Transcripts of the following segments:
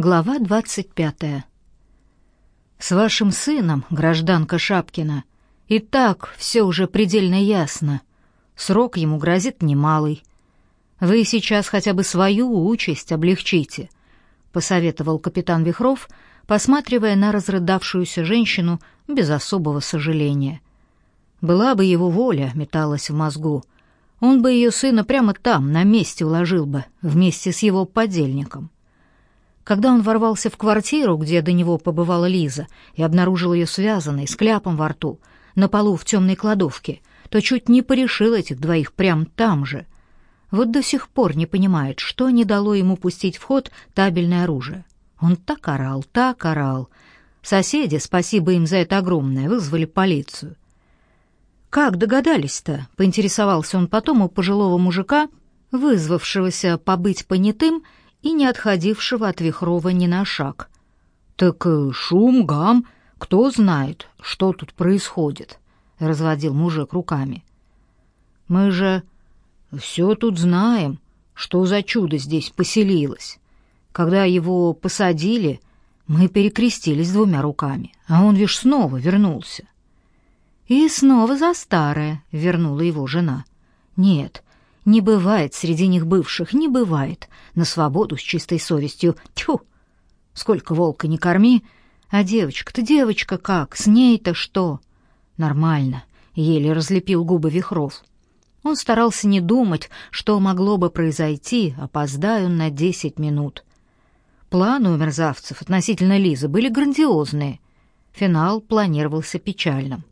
Глава двадцать пятая. С вашим сыном, гражданка Шапкина, и так все уже предельно ясно. Срок ему грозит немалый. Вы сейчас хотя бы свою участь облегчите, посоветовал капитан Вихров, посматривая на разрыдавшуюся женщину без особого сожаления. Была бы его воля, металась в мозгу. Он бы ее сына прямо там, на месте уложил бы, вместе с его подельником. Когда он ворвался в квартиру, где до него побывала Лиза, и обнаружил ее связанной, с кляпом во рту, на полу в темной кладовке, то чуть не порешил этих двоих прямо там же. Вот до сих пор не понимает, что не дало ему пустить в ход табельное оружие. Он так орал, так орал. Соседи, спасибо им за это огромное, вызвали полицию. «Как догадались-то?» — поинтересовался он потом у пожилого мужика, вызвавшегося побыть понятым и не отходившего от Вихрова ни на шаг. «Так э, шум, гам, кто знает, что тут происходит?» — разводил мужик руками. «Мы же все тут знаем, что за чудо здесь поселилось. Когда его посадили, мы перекрестились двумя руками, а он лишь снова вернулся. И снова за старое вернула его жена. Нет, не бывает среди них бывших, не бывает. На свободу с чистой совестью. Тьфу! Сколько волка не корми, а девочка-то девочка как, с ней-то что? Нормально, еле разлепил губы Вихров. Он старался не думать, что могло бы произойти, опоздая он на десять минут. Планы у мерзавцев относительно Лизы были грандиозные. Финал планировался печальным.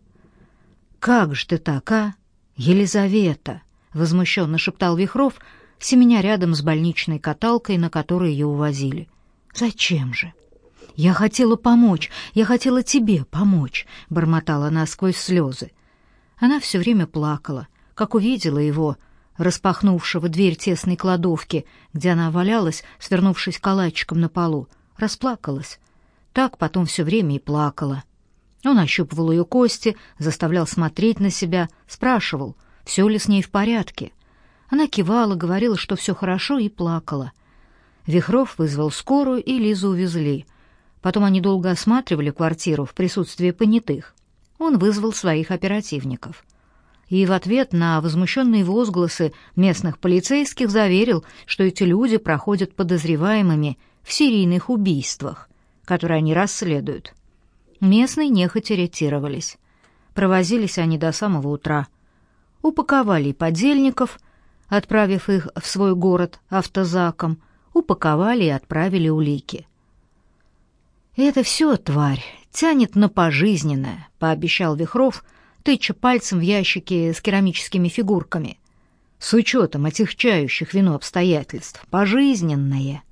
«Как же ты так, а? Елизавета!» — возмущенно шептал Вихров, семеня рядом с больничной каталкой, на которой ее увозили. «Зачем же?» «Я хотела помочь, я хотела тебе помочь», — бормотала она сквозь слезы. Она все время плакала, как увидела его, распахнувшего дверь тесной кладовки, где она валялась, свернувшись калачиком на полу, расплакалась. Так потом все время и плакала. Он ощупывал ее кости, заставлял смотреть на себя, спрашивал, все ли с ней в порядке. Она кивала, говорила, что все хорошо, и плакала. Вихров вызвал скорую, и Лизу увезли. Потом они долго осматривали квартиру в присутствии понятых. Он вызвал своих оперативников. И в ответ на возмущенные возгласы местных полицейских заверил, что эти люди проходят подозреваемыми в серийных убийствах, которые они расследуют. Местные нехотя ретировались. Провозились они до самого утра. Упаковали подельников, отправив их в свой город автозаком, упаковали и отправили улики. «Это все, тварь, тянет на пожизненное», — пообещал Вихров, тыча пальцем в ящики с керамическими фигурками. «С учетом отягчающих вину обстоятельств. Пожизненное».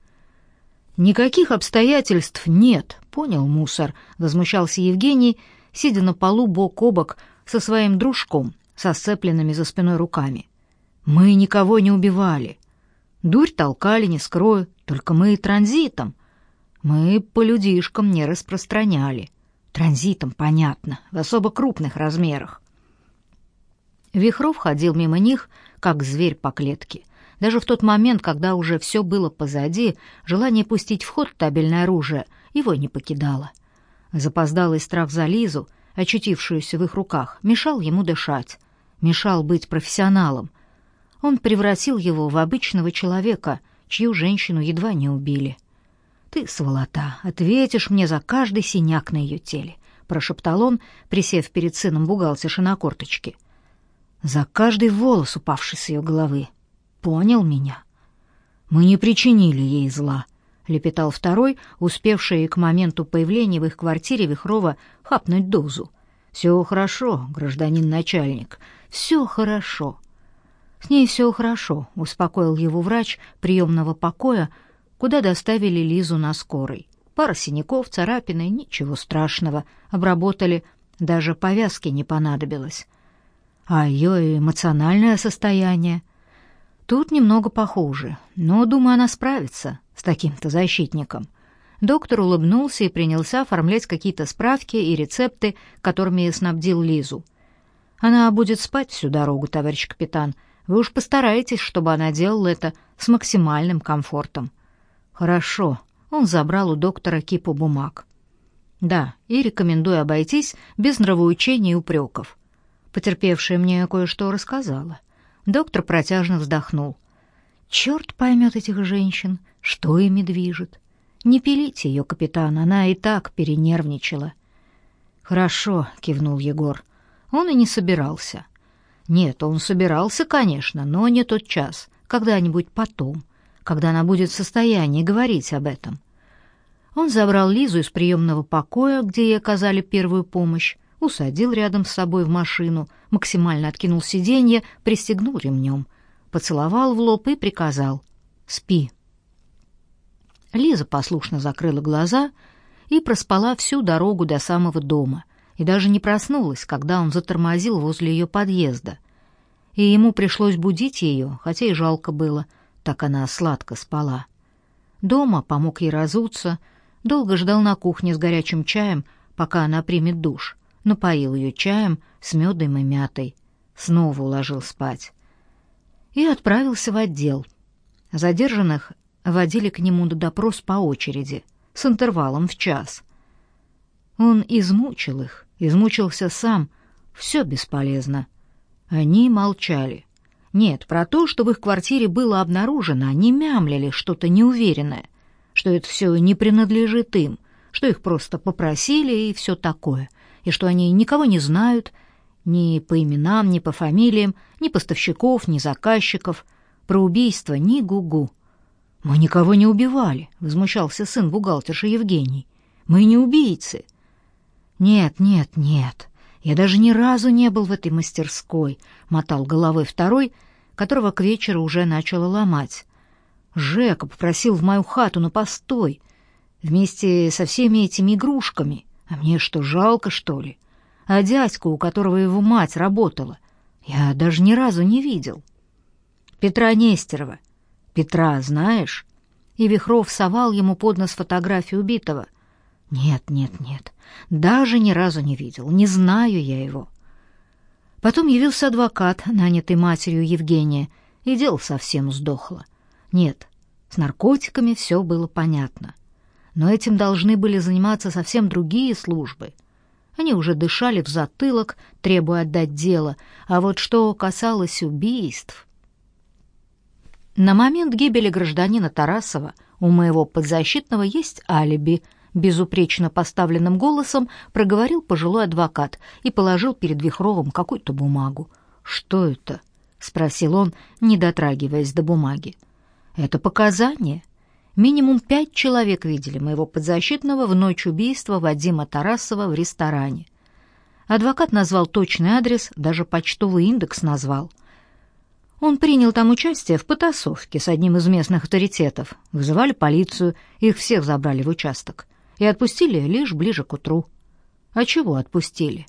«Никаких обстоятельств нет», — понял мусор, — возмущался Евгений, сидя на полу бок о бок со своим дружком, со сцепленными за спиной руками. «Мы никого не убивали. Дурь толкали, не скрою, только мы транзитом. Мы по людишкам не распространяли. Транзитом, понятно, в особо крупных размерах». Вихров ходил мимо них, как зверь по клетке — даже в тот момент, когда уже все было позади, желание пустить в ход табельное оружие его не покидало. Запоздалый страх за Лизу, очутившуюся в их руках, мешал ему дышать, мешал быть профессионалом. Он превратил его в обычного человека, чью женщину едва не убили. «Ты, сволота, ответишь мне за каждый синяк на ее теле», — прошептал он, присев перед сыном бухгалтерши на корточке. «За каждый волос, упавший с ее головы, понял меня. Мы не причинили ей зла, лепетал второй, успевший к моменту появления в их квартире Вихрова хапнуть дозу. Все хорошо, гражданин начальник, все хорошо. С ней все хорошо, успокоил его врач приемного покоя, куда доставили Лизу на скорой. Пара синяков, царапины, ничего страшного, обработали, даже повязки не понадобилось. А ее эмоциональное состояние — Тут немного похуже, но, думаю, она справится с таким-то защитником. Доктор улыбнулся и принялся оформлять какие-то справки и рецепты, которыми снабдил Лизу. Она будет спать всю дорогу, товарищ капитан. Вы уж постарайтесь, чтобы она делала это с максимальным комфортом. Хорошо. он забрал у доктора кипу бумаг. Да, и рекомендую обойтись без нравоучений и упреков. Потерпевшая мне кое-что рассказала. Доктор протяжно вздохнул. Черт поймет этих женщин, что ими движет. Не пилите ее, капитан, она и так перенервничала. Хорошо, кивнул Егор. Он и не собирался. Нет, он собирался, конечно, но не тот час, когда-нибудь потом, когда она будет в состоянии говорить об этом. Он забрал Лизу из приемного покоя, где ей оказали первую помощь, усадил рядом с собой в машину, максимально откинул сиденье, пристегнул ремнем, поцеловал в лоб и приказал «Спи». Лиза послушно закрыла глаза и проспала всю дорогу до самого дома и даже не проснулась, когда он затормозил возле ее подъезда. И ему пришлось будить ее, хотя и жалко было, так она сладко спала. Дома помог ей разуться, долго ждал на кухне с горячим чаем, пока она примет душ, напоил ее чаем с медом и мятой, снова уложил спать и отправился в отдел. Задержанных водили к нему на допрос по очереди, с интервалом в час. Он измучил их, измучился сам, все бесполезно. Они молчали. Нет, про то, что в их квартире было обнаружено, они мямлили что-то неуверенное, что это все не принадлежит им, что их просто попросили и все такое, и что они никого не знают, ни по именам, ни по фамилиям, ни поставщиков, ни заказчиков, про убийство ни гу-гу. «Мы никого не убивали», — возмущался сын бухгалтерши Евгений. «Мы не убийцы». «Нет, нет, нет, я даже ни разу не был в этой мастерской», — мотал головой второй, которого к вечеру уже начало ломать. «Жека попросил в мою хату на постой, вместе со всеми этими игрушками. А мне что, жалко, что ли? А дядьку, у которого его мать работала, я даже ни разу не видел». «Петра Нестерова», Петра знаешь?» И Вихров совал ему под нос фотографию убитого. «Нет, нет, нет, даже ни разу не видел, не знаю я его». Потом явился адвокат, нанятый матерью Евгения, и дело совсем сдохло. Нет, с наркотиками все было понятно. Но этим должны были заниматься совсем другие службы. Они уже дышали в затылок, требуя отдать дело, а вот что касалось убийств... На момент гибели гражданина Тарасова у моего подзащитного есть алиби, безупречно поставленным голосом проговорил пожилой адвокат и положил перед Вихровым какую-то бумагу. «Что это?» — спросил он, не дотрагиваясь до бумаги. «Это показания. Минимум пять человек видели моего подзащитного в ночь убийства Вадима Тарасова в ресторане. Адвокат назвал точный адрес, даже почтовый индекс назвал — он принял там участие в потасовке с одним из местных авторитетов. Вызывали полицию, их всех забрали в участок. И отпустили лишь ближе к утру. А чего отпустили?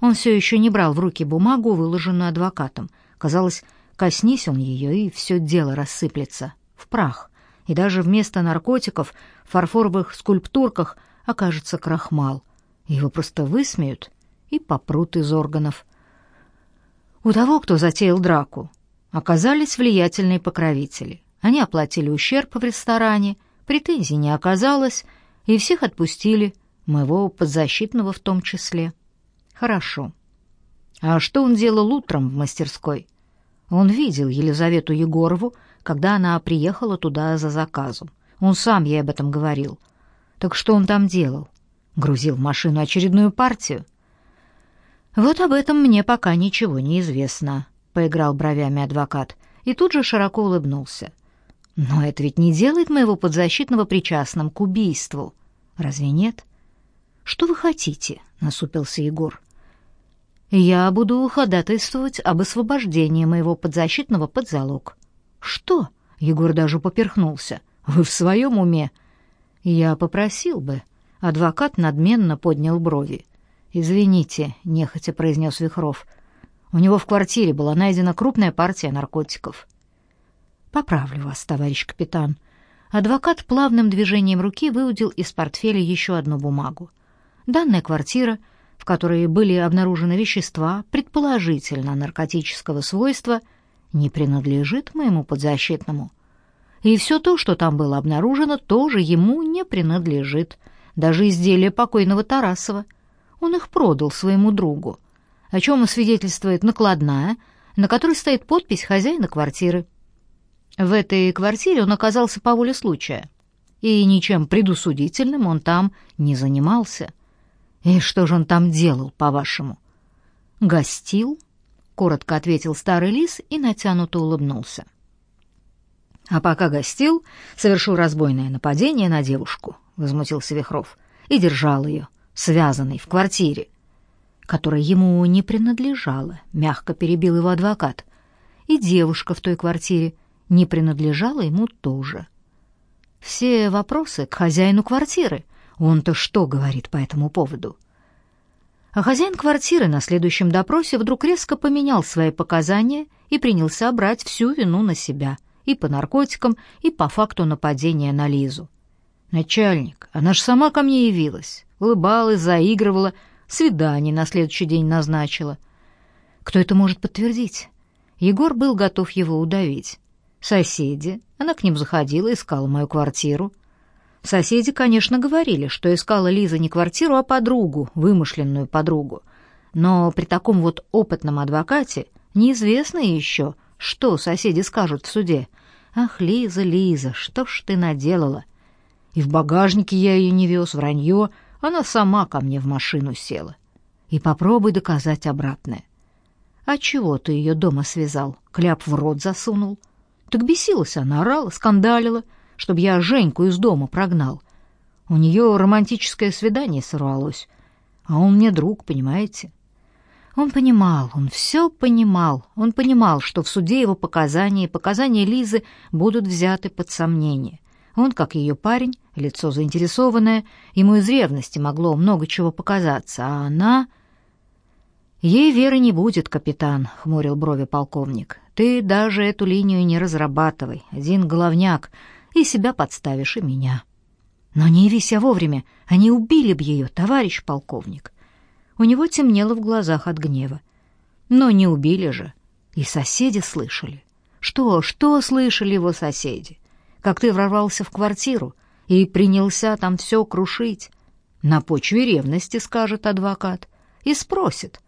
Он все еще не брал в руки бумагу, выложенную адвокатом. Казалось, коснись он ее, и все дело рассыплется. В прах. И даже вместо наркотиков в фарфоровых скульптурках окажется крахмал. Его просто высмеют и попрут из органов. У того, кто затеял драку, оказались влиятельные покровители. Они оплатили ущерб в ресторане, претензий не оказалось, и всех отпустили, моего подзащитного в том числе. Хорошо. А что он делал утром в мастерской? Он видел Елизавету Егорову, когда она приехала туда за заказом. Он сам ей об этом говорил. Так что он там делал? Грузил в машину очередную партию? Вот об этом мне пока ничего не известно поиграл бровями адвокат и тут же широко улыбнулся. Но это ведь не делает моего подзащитного причастным к убийству. Разве нет? Что вы хотите? насупился Егор. Я буду ходатайствовать об освобождении моего подзащитного под залог. Что? Егор даже поперхнулся. Вы в своем уме? Я попросил бы. Адвокат надменно поднял брови. Извините, нехотя произнес Вихров. У него в квартире была найдена крупная партия наркотиков. Поправлю вас, товарищ капитан. Адвокат плавным движением руки выудил из портфеля еще одну бумагу. Данная квартира, в которой были обнаружены вещества, предположительно наркотического свойства, не принадлежит моему подзащитному. И все то, что там было обнаружено, тоже ему не принадлежит. Даже изделия покойного Тарасова. Он их продал своему другу. О чем свидетельствует накладная, на которой стоит подпись хозяина квартиры. В этой квартире он оказался по воле случая. И ничем предусудительным он там не занимался. И что же он там делал, по-вашему? Гостил, коротко ответил старый лис и натянуто улыбнулся. А пока гостил, совершил разбойное нападение на девушку, возмутился Вихров, и держал ее, связанной в квартире, которая ему не принадлежала, мягко перебил его адвокат. И девушка в той квартире не принадлежала ему тоже. Все вопросы к хозяину квартиры. Он-то что говорит по этому поводу? А хозяин квартиры на следующем допросе вдруг резко поменял свои показания и принялся брать всю вину на себя — и по наркотикам, и по факту нападения на Лизу. «Начальник, она ж сама ко мне явилась, улыбалась, заигрывала, свидание на следующий день назначила». «Кто это может подтвердить?» Егор был готов его удавить. «Соседи. Она к ним заходила, искала мою квартиру». Соседи, конечно, говорили, что искала Лиза не квартиру, а подругу, вымышленную подругу. Но при таком вот опытном адвокате неизвестно еще, что соседи скажут в суде. Ах, Лиза, Лиза, что ж ты наделала? И в багажнике я ее не вез, вранье, она сама ко мне в машину села. И попробуй доказать обратное. А чего ты ее дома связал, кляп в рот засунул? Так бесилась она, орала, скандалила, чтобы я Женьку из дома прогнал. У нее романтическое свидание сорвалось, а он мне друг, понимаете? Он понимал, он все понимал. Он понимал, что в суде его показания и показания Лизы будут взяты под сомнение. Он, как ее парень, лицо заинтересованное, ему из ревности могло много чего показаться, а она... «Ей веры не будет, капитан», — хмурил брови полковник. «Ты даже эту линию не разрабатывай, один головняк, и себя подставишь, и меня». «Но не явись вовремя, они убили б ее, товарищ полковник». У него темнело в глазах от гнева. Но не убили же. И соседи слышали. Что, что слышали его соседи? Как ты ворвался в квартиру и принялся там все крушить. На почве ревности, скажет адвокат, и спросит,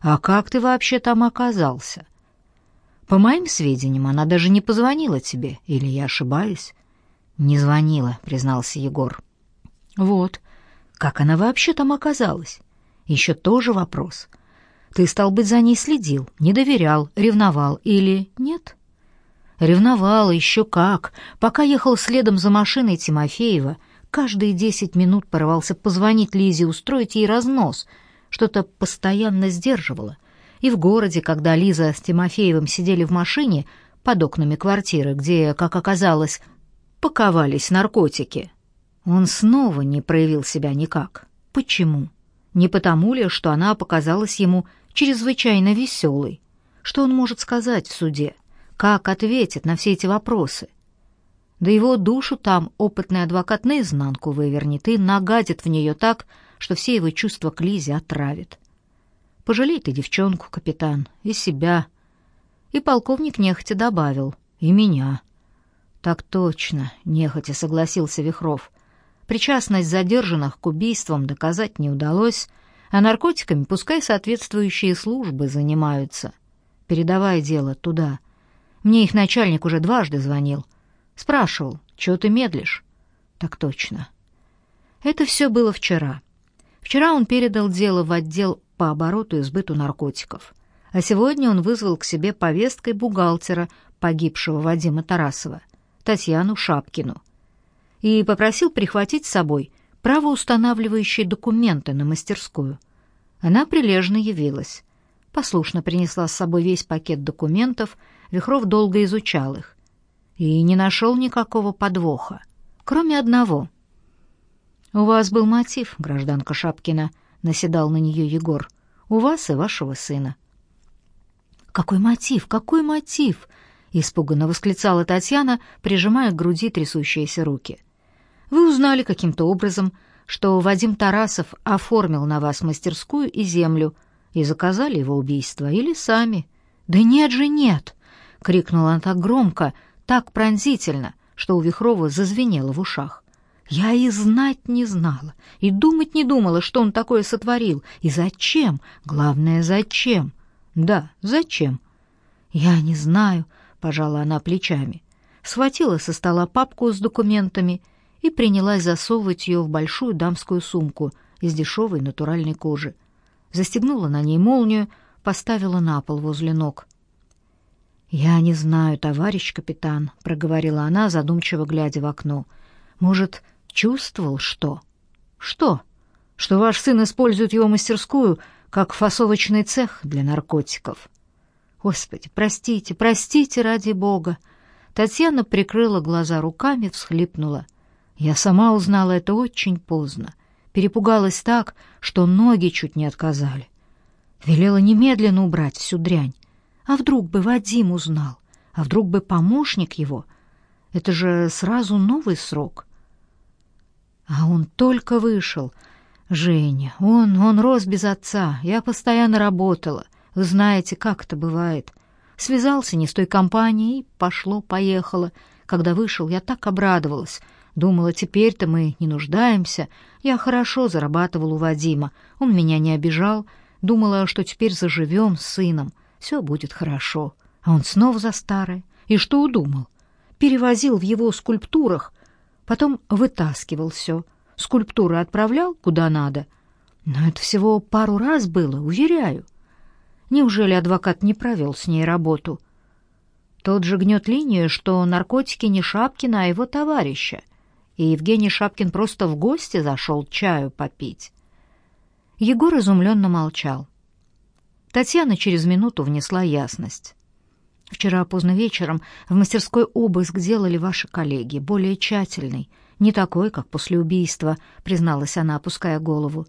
а как ты вообще там оказался? По моим сведениям, она даже не позвонила тебе, или я ошибаюсь? Не звонила, признался Егор. Вот, как она вообще там оказалась? Еще тоже вопрос. Ты, стал быть, за ней следил, не доверял, ревновал или нет? Ревновал, еще как. Пока ехал следом за машиной Тимофеева, каждые десять минут порывался позвонить Лизе, устроить ей разнос. Что-то постоянно сдерживало. И в городе, когда Лиза с Тимофеевым сидели в машине под окнами квартиры, где, как оказалось, паковались наркотики, он снова не проявил себя никак. Почему? Не потому ли, что она показалась ему чрезвычайно веселой? Что он может сказать в суде? Как ответит на все эти вопросы? Да его душу там опытный адвокат наизнанку вывернет и нагадит в нее так, что все его чувства к Лизе отравит. Пожалей ты девчонку, капитан, и себя. И полковник нехотя добавил, и меня. Так точно, нехотя согласился Вихров. Причастность задержанных к убийствам доказать не удалось, а наркотиками пускай соответствующие службы занимаются. Передавай дело туда. Мне их начальник уже дважды звонил. Спрашивал, чего ты медлишь? Так точно. Это все было вчера. Вчера он передал дело в отдел по обороту и сбыту наркотиков. А сегодня он вызвал к себе повесткой бухгалтера погибшего Вадима Тарасова, Татьяну Шапкину, и попросил прихватить с собой правоустанавливающие документы на мастерскую. Она прилежно явилась. Послушно принесла с собой весь пакет документов, Вихров долго изучал их. И не нашел никакого подвоха, кроме одного. «У вас был мотив, гражданка Шапкина», — наседал на нее Егор. «У вас и вашего сына». «Какой мотив? Какой мотив?» — испуганно восклицала Татьяна, прижимая к груди трясущиеся руки. — вы узнали каким-то образом, что Вадим Тарасов оформил на вас мастерскую и землю и заказали его убийство или сами? Да нет же, нет, крикнула она так громко, так пронзительно, что у Вихрова зазвенело в ушах. Я и знать не знала, и думать не думала, что он такое сотворил, и зачем, главное, зачем. Да, зачем? Я не знаю, пожала она плечами. Схватила со стола папку с документами и принялась засовывать ее в большую дамскую сумку из дешевой натуральной кожи. Застегнула на ней молнию, поставила на пол возле ног. «Я не знаю, товарищ капитан», — проговорила она, задумчиво глядя в окно. «Может, Чувствовал что? Что? Что ваш сын использует его мастерскую как фасовочный цех для наркотиков. Господи, простите, простите ради бога. Татьяна прикрыла глаза руками, всхлипнула. Я сама узнала это очень поздно. Перепугалась так, что ноги чуть не отказали. Велела немедленно убрать всю дрянь. А вдруг бы Вадим узнал? А вдруг бы помощник его? Это же сразу новый срок. А он только вышел. Женя, он, он рос без отца. Я постоянно работала. Вы знаете, как это бывает. Связался не с той компанией, пошло-поехало. Когда вышел, я так обрадовалась. Думала, теперь-то мы не нуждаемся. Я хорошо зарабатывал у Вадима. Он меня не обижал. Думала, что теперь заживем с сыном. Все будет хорошо. А он снова за старое. И что удумал? Перевозил в его скульптурах потом вытаскивал все, скульптуры отправлял куда надо. Но это всего пару раз было, уверяю. Неужели адвокат не провел с ней работу? Тот же гнет линию, что наркотики не Шапкина, а его товарища. И Евгений Шапкин просто в гости зашел чаю попить. Егор изумленно молчал. Татьяна через минуту внесла ясность. Вчера поздно вечером в мастерской обыск делали ваши коллеги, более тщательный, не такой, как после убийства, призналась она, опуская голову.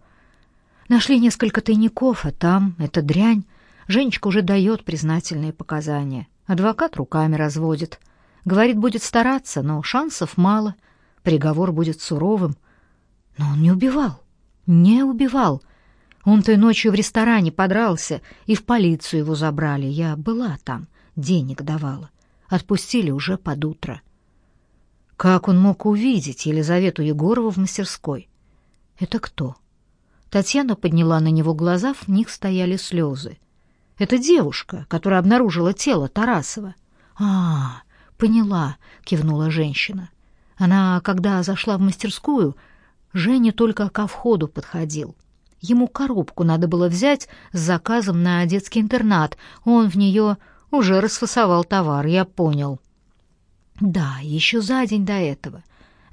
Нашли несколько тайников, а там эта дрянь. Женечка уже дает признательные показания. Адвокат руками разводит. Говорит, будет стараться, но шансов мало. Приговор будет суровым. Но он не убивал. Не убивал. Он той ночью в ресторане подрался, и в полицию его забрали. Я была там денег давала. Отпустили уже под утро. Как он мог увидеть Елизавету Егорову в мастерской? Это кто? Татьяна подняла на него глаза, в них стояли слезы. Это девушка, которая обнаружила тело Тарасова. А, поняла, кивнула женщина. Она, когда зашла в мастерскую, Женя только ко входу подходил. Ему коробку надо было взять с заказом на детский интернат. Он в нее уже расфасовал товар, я понял. Да, еще за день до этого.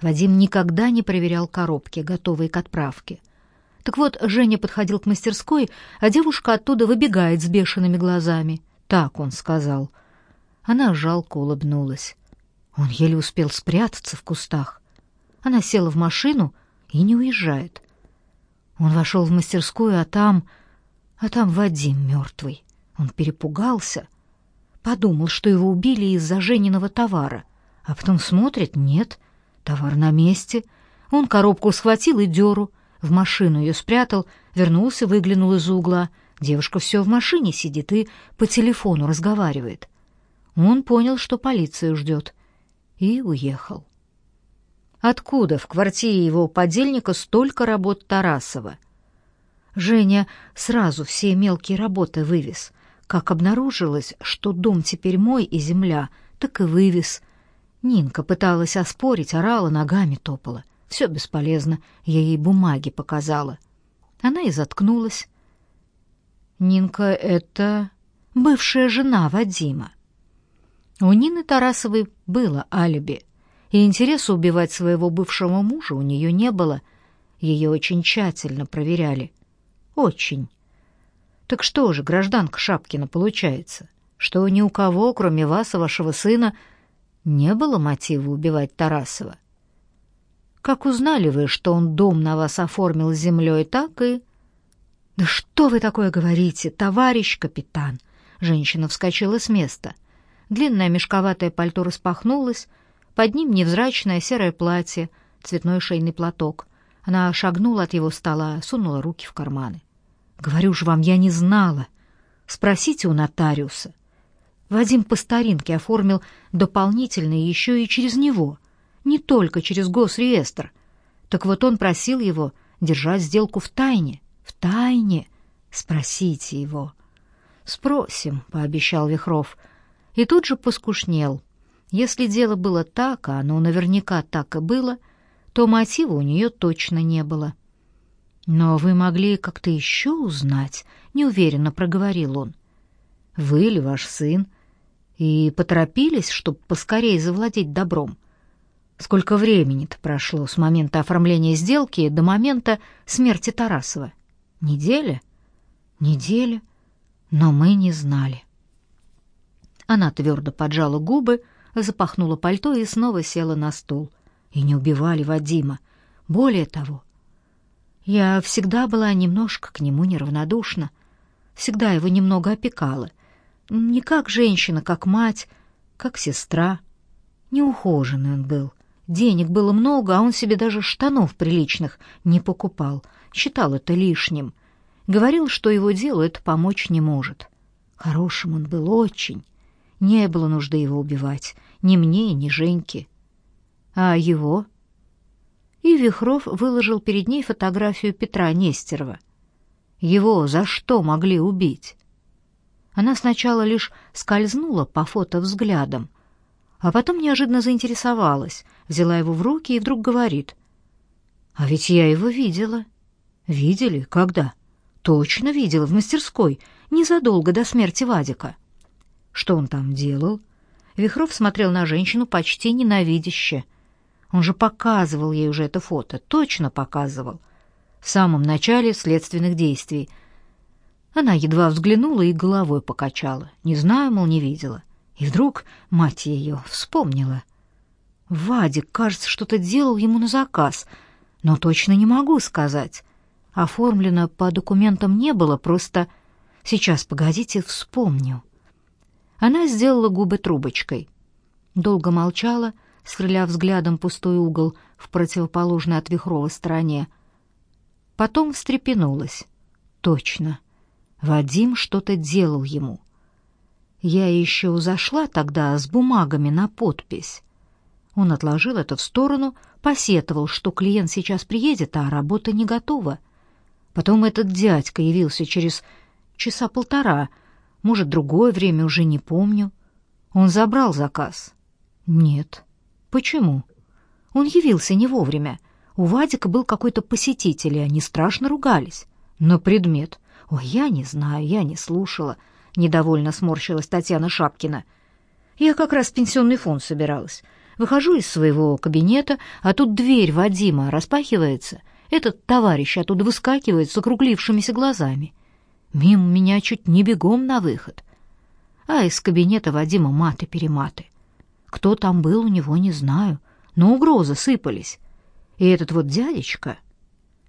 Вадим никогда не проверял коробки, готовые к отправке. Так вот, Женя подходил к мастерской, а девушка оттуда выбегает с бешеными глазами. Так он сказал. Она жалко улыбнулась. Он еле успел спрятаться в кустах. Она села в машину и не уезжает. Он вошел в мастерскую, а там... А там Вадим мертвый. Он перепугался — Подумал, что его убили из-за Жениного товара. А потом смотрит — нет, товар на месте. Он коробку схватил и дёру. В машину ее спрятал, вернулся, выглянул из угла. Девушка все в машине сидит и по телефону разговаривает. Он понял, что полиция ждет, и уехал. Откуда в квартире его подельника столько работ Тарасова? Женя сразу все мелкие работы вывез. Как обнаружилось, что дом теперь мой и земля, так и вывез. Нинка пыталась оспорить, орала, ногами топала. Все бесполезно, я ей бумаги показала. Она и заткнулась. Нинка — это бывшая жена Вадима. У Нины Тарасовой было алиби, и интереса убивать своего бывшего мужа у нее не было. Ее очень тщательно проверяли. Очень. Так что же, гражданка Шапкина, получается, что ни у кого, кроме вас и вашего сына, не было мотива убивать Тарасова? Как узнали вы, что он дом на вас оформил землей, так и... «Да что вы такое говорите, товарищ капитан?» Женщина вскочила с места. Длинное мешковатое пальто распахнулось, под ним невзрачное серое платье, цветной шейный платок. Она шагнула от его стола, сунула руки в карманы. Говорю же вам, я не знала. Спросите у нотариуса. Вадим по старинке оформил дополнительно еще и через него. не только через госреестр. Так вот он просил его держать сделку в тайне, в тайне. Спросите его. Спросим, пообещал Вихров. И тут же поскушнел. Если дело было так, а оно наверняка так и было, то мотива у нее точно не было. Но вы могли как-то еще узнать, неуверенно проговорил он. Вы или ваш сын и поторопились, чтобы поскорее завладеть добром. Сколько времени-то прошло с момента оформления сделки до момента смерти Тарасова? Неделя? Неделя? Но мы не знали. Она твердо поджала губы, запахнула пальто и снова села на стул. И не убивали Вадима. Более того, я всегда была немножко к нему неравнодушна, всегда его немного опекала. Не как женщина, как мать, как сестра. Неухоженный он был, Денег было много, а он себе даже штанов приличных не покупал. Считал это лишним. Говорил, что его делу это помочь не может. Хорошим он был очень. Не было нужды его убивать. Ни мне, ни Женьке. А его? И Вихров выложил перед ней фотографию Петра Нестерова. Его за что могли убить? Она сначала лишь скользнула по фото взглядом, а потом неожиданно заинтересовалась, взяла его в руки и вдруг говорит. «А ведь я его видела». «Видели? Когда?» «Точно видела, в мастерской, незадолго до смерти Вадика». «Что он там делал?» Вихров смотрел на женщину почти ненавидяще. Он же показывал ей уже это фото, точно показывал. В самом начале следственных действий. Она едва взглянула и головой покачала. Не знаю, мол, не видела. И вдруг мать ее вспомнила. Вадик, кажется, что-то делал ему на заказ, но точно не могу сказать. Оформлено по документам не было, просто... Сейчас, погодите, вспомню. Она сделала губы трубочкой. Долго молчала, сверля взглядом пустой угол в противоположной от Вихрова стороне. Потом встрепенулась. Точно. Вадим что-то делал ему. Я еще зашла тогда с бумагами на подпись. Он отложил это в сторону, посетовал, что клиент сейчас приедет, а работа не готова. Потом этот дядька явился через часа полтора, может, другое время уже не помню. Он забрал заказ. Нет. Почему? Он явился не вовремя. У Вадика был какой-то посетитель, и они страшно ругались. Но предмет... Ой, я не знаю, я не слушала недовольно сморщилась Татьяна Шапкина. Я как раз пенсионный фонд собиралась. Выхожу из своего кабинета, а тут дверь Вадима распахивается. Этот товарищ оттуда выскакивает с округлившимися глазами. Мимо меня чуть не бегом на выход. А из кабинета Вадима маты-перематы. Кто там был, у него не знаю, но угрозы сыпались. И этот вот дядечка...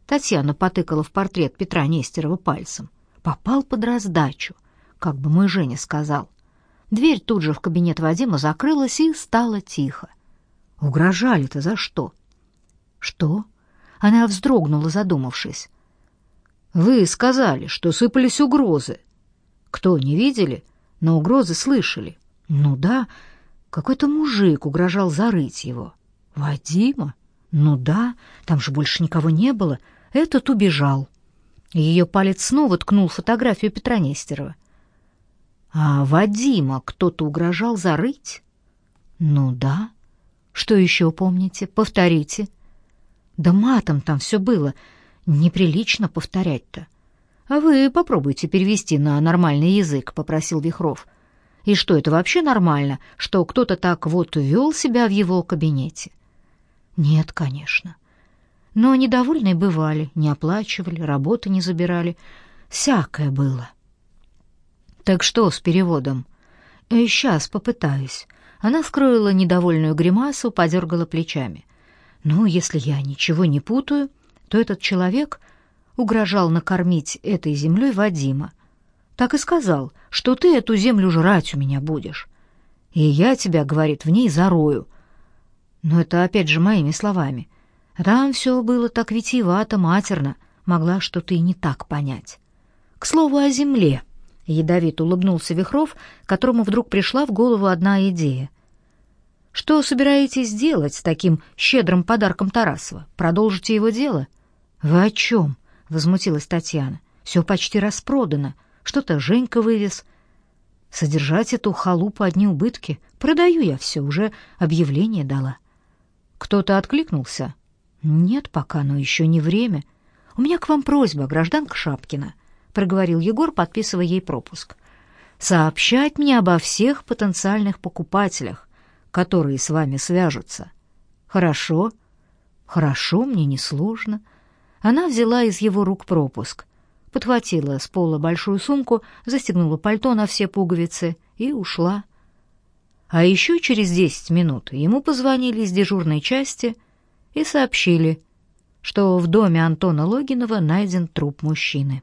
Татьяна потыкала в портрет Петра Нестерова пальцем. Попал под раздачу — как бы мой Женя сказал. Дверь тут же в кабинет Вадима закрылась и стало тихо. Угрожали-то за что? Что? Она вздрогнула, задумавшись. Вы сказали, что сыпались угрозы. Кто, не видели? Но угрозы слышали. Ну да, какой-то мужик угрожал зарыть его. Вадима? Ну да, там же больше никого не было. Этот убежал. Ее палец снова ткнул фотографию Петра Нестерова. А Вадима кто-то угрожал зарыть? Ну да. Что еще помните? Повторите. Да матом там все было. Неприлично повторять-то. А вы попробуйте перевести на нормальный язык, попросил Вихров. И что это вообще нормально, что кто-то так вот вел себя в его кабинете? Нет, конечно. Но недовольные бывали, не оплачивали, работы не забирали. Всякое было. — так что с переводом? Сейчас попытаюсь. Она скроила недовольную гримасу, подергала плечами. Ну, если я ничего не путаю, то этот человек угрожал накормить этой землей Вадима. Так и сказал, что ты эту землю жрать у меня будешь. И я тебя, говорит, в ней зарою. Но это опять же моими словами. Там все было так витиевато, матерно, могла что-то и не так понять. К слову о земле — Ядовито улыбнулся Вихров, которому вдруг пришла в голову одна идея. Что собираетесь делать с таким щедрым подарком Тарасова? Продолжите его дело? Вы о чем? возмутилась Татьяна. Все почти распродано. Что-то Женька вывез. Содержать эту халупу одни убытки. Продаю я все, уже объявление дала. Кто-то откликнулся? Нет пока, но еще не время. У меня к вам просьба, гражданка Шапкина, проговорил Егор, подписывая ей пропуск. Сообщать мне обо всех потенциальных покупателях, которые с вами свяжутся. Хорошо? Хорошо, мне несложно. Она взяла из его рук пропуск, подхватила с пола большую сумку, застегнула пальто на все пуговицы и ушла. А еще через десять минут ему позвонили из дежурной части и сообщили, что в доме Антона Логинова найден труп мужчины.